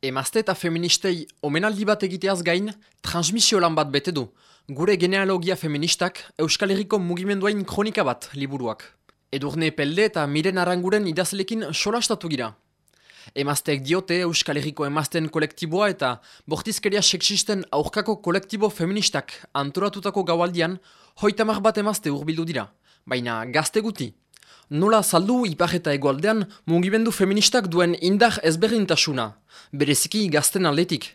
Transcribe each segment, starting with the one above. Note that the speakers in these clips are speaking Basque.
Emazte eta feministei omenaldi bat egiteaz gain, transmisio lan bat bete du. Gure genealogia feministak Euskal Herriko mugimenduain kronika bat liburuak. Edurne Pelde eta Miren Aranguren idazlekin solastatu gira. Emazteek diote Euskal Herriko emazten kolektiboa eta bortizkeria seksisten aurkako kolektibo feministak antoratutako gaualdian hoitamak bat emazte urbildu dira, baina gazte guti. Nola saldu ipar eta egualdean mugimendu feministak duen indar ezberdintasuna, bereziki gazten aldetik.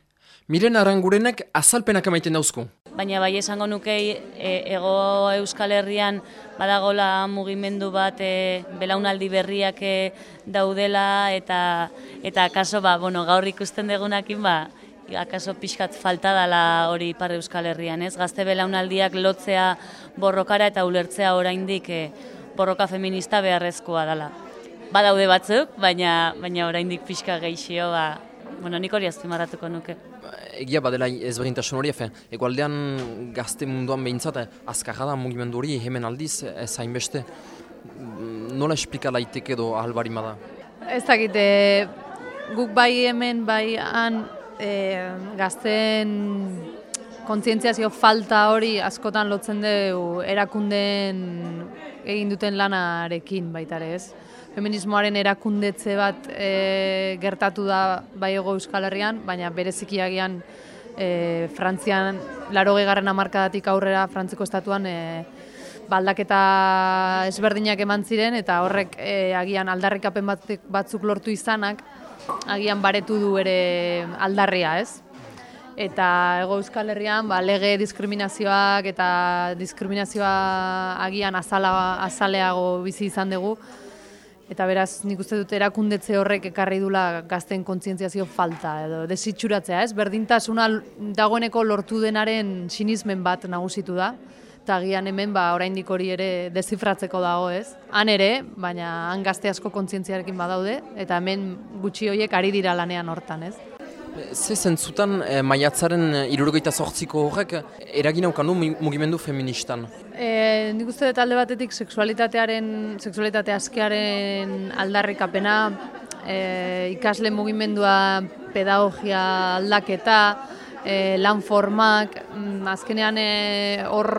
Miren arangurenek azalpenak amaiten dauzko. Baina bai esango nukei e, ego euskal herrian badagola mugimendu bat e, belaunaldi berriak e, daudela eta eta akaso ba, bueno, gaur ikusten degunakin ba, akaso pixkat falta dela hori ipar euskal herrian, ez? Gazte belaunaldiak lotzea borrokara eta ulertzea oraindik e, borroka feminista beharrezkoa dela. Badaude batzuk, baina baina oraindik pixka geixio, ba, bueno, nik hori azpimarratuko nuke. Egia badela ezberdintasun hori, efe, egualdean gazte munduan behintzat, eh, azkarra da mugimendu hori hemen aldiz, ez hainbeste, mm, nola esplika daiteke edo ahalbari da? Ez dakit, guk bai hemen, bai han, e, gazten kontzientziazio falta hori askotan lotzen dugu erakunden egin duten lanarekin baita ere, ez? Feminismoaren erakundetze bat e, gertatu da bai ego Euskal Herrian, baina bereziki agian e, Frantzian laro gegarren amarkadatik aurrera Frantziko estatuan e, baldaketa ezberdinak eman ziren eta horrek e, agian aldarrikapen batzuk lortu izanak agian baretu du ere aldarria, ez? Eta ego euskal herrian ba, lege diskriminazioak eta diskriminazioa agian azala, azaleago bizi izan dugu. Eta beraz, nik uste dut erakundetze horrek ekarri dula gazten kontzientziazio falta edo desitxuratzea, ez? Berdintasuna dagoeneko lortu denaren sinismen bat nagusitu da. Eta agian hemen, ba, oraindik hori ere dezifratzeko dago, ez? Han ere, baina han gazte asko kontzientziarekin badaude, eta hemen gutxi horiek ari dira lanean hortan, ez? Ze zentzutan e, maiatzaren eh, irurogeita sortziko horrek eragin aukan du mugimendu feministan? E, nik uste dut alde batetik seksualitatearen, seksualitate askearen aldarrikapena, e, ikasle mugimendua pedagogia aldaketa, e, lan formak, mm, azkenean hor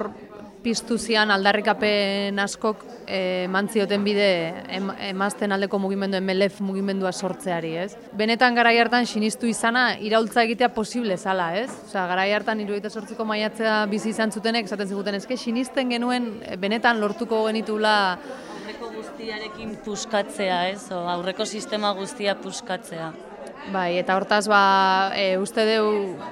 piztu zian aldarrikapen askok e, mantzioten bide em, emazten aldeko mugimendu MLF mugimendua sortzeari, ez? Benetan garai hartan sinistu izana iraultza egitea posible zala, ez? Osea, garai hartan 78ko maiatzea bizi izan zutenek esaten ziguten eske sinisten genuen e, benetan lortuko genitula aurreko guztiarekin puskatzea, ez? O, aurreko sistema guztia puskatzea. Bai, eta hortaz ba, e, uste deu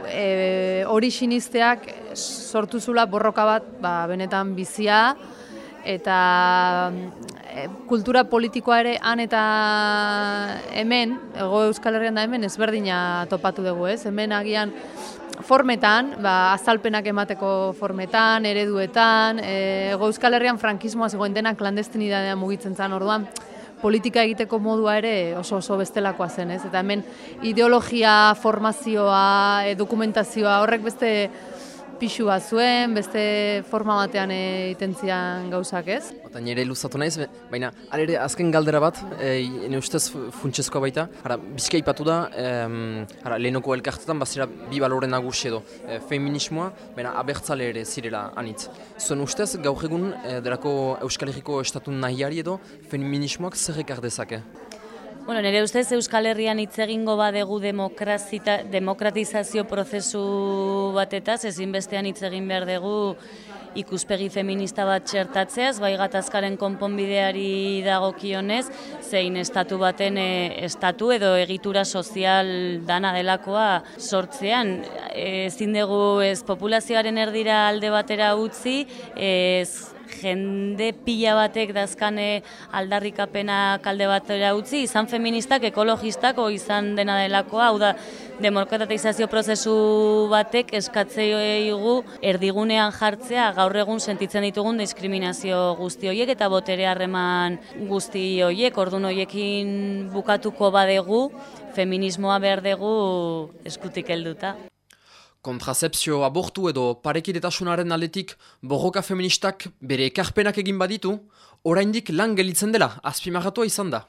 e, hori sinisteak sortu zula borroka bat ba, benetan bizia eta e, kultura politikoa ere han eta hemen, ego Euskal Herrian da hemen, ezberdina topatu dugu, ez? Hemen agian formetan, ba, azalpenak emateko formetan, ereduetan, e, ego Euskal Herrian frankismoa zegoen denak klandestinidadea mugitzen zen orduan, politika egiteko modua ere oso oso bestelakoa zen, ez? Eta hemen ideologia, formazioa, dokumentazioa horrek beste pixu bat zuen, beste forma batean egiten zian gauzak, ez? Eta nire luzatu naiz, baina alere azken galdera bat, e, ene ustez funtsezkoa baita, ara, bizka ipatu da, e, ara, lehenoko elkartetan bazira bi balore nagusi edo, e, feminismoa, baina abertzale ere zirela anitz. Zuen ustez, gaur egun, e, derako Euskal Herriko estatun nahiari edo, feminismoak zer ekar dezake? Bueno, nire ustez Euskal Herrian hitz egingo badegu demokratizazio prozesu batetaz, ezin bestean hitz egin behar dugu ikuspegi feminista bat txertatzeaz, bai gatazkaren konponbideari dagokionez, zein estatu baten e, estatu edo egitura sozial dana delakoa sortzean. Ezin dugu ez populazioaren erdira alde batera utzi, ez jende pila batek dazkane aldarrikapena kalde batera utzi, izan feministak, ekologistak, o izan dena delakoa, hau da, demokratizazio prozesu batek eskatzeigu erdigunean jartzea gaur egun sentitzen ditugun diskriminazio guzti horiek eta botere harreman guzti horiek, ordun horiekin bukatuko badegu, feminismoa behar dugu eskutik helduta. Kontrazepzio abortu edo parekidetasunaren aldetik borroka feministak bere ekarpenak egin baditu, oraindik lan gelitzen dela azpimarratua izan da.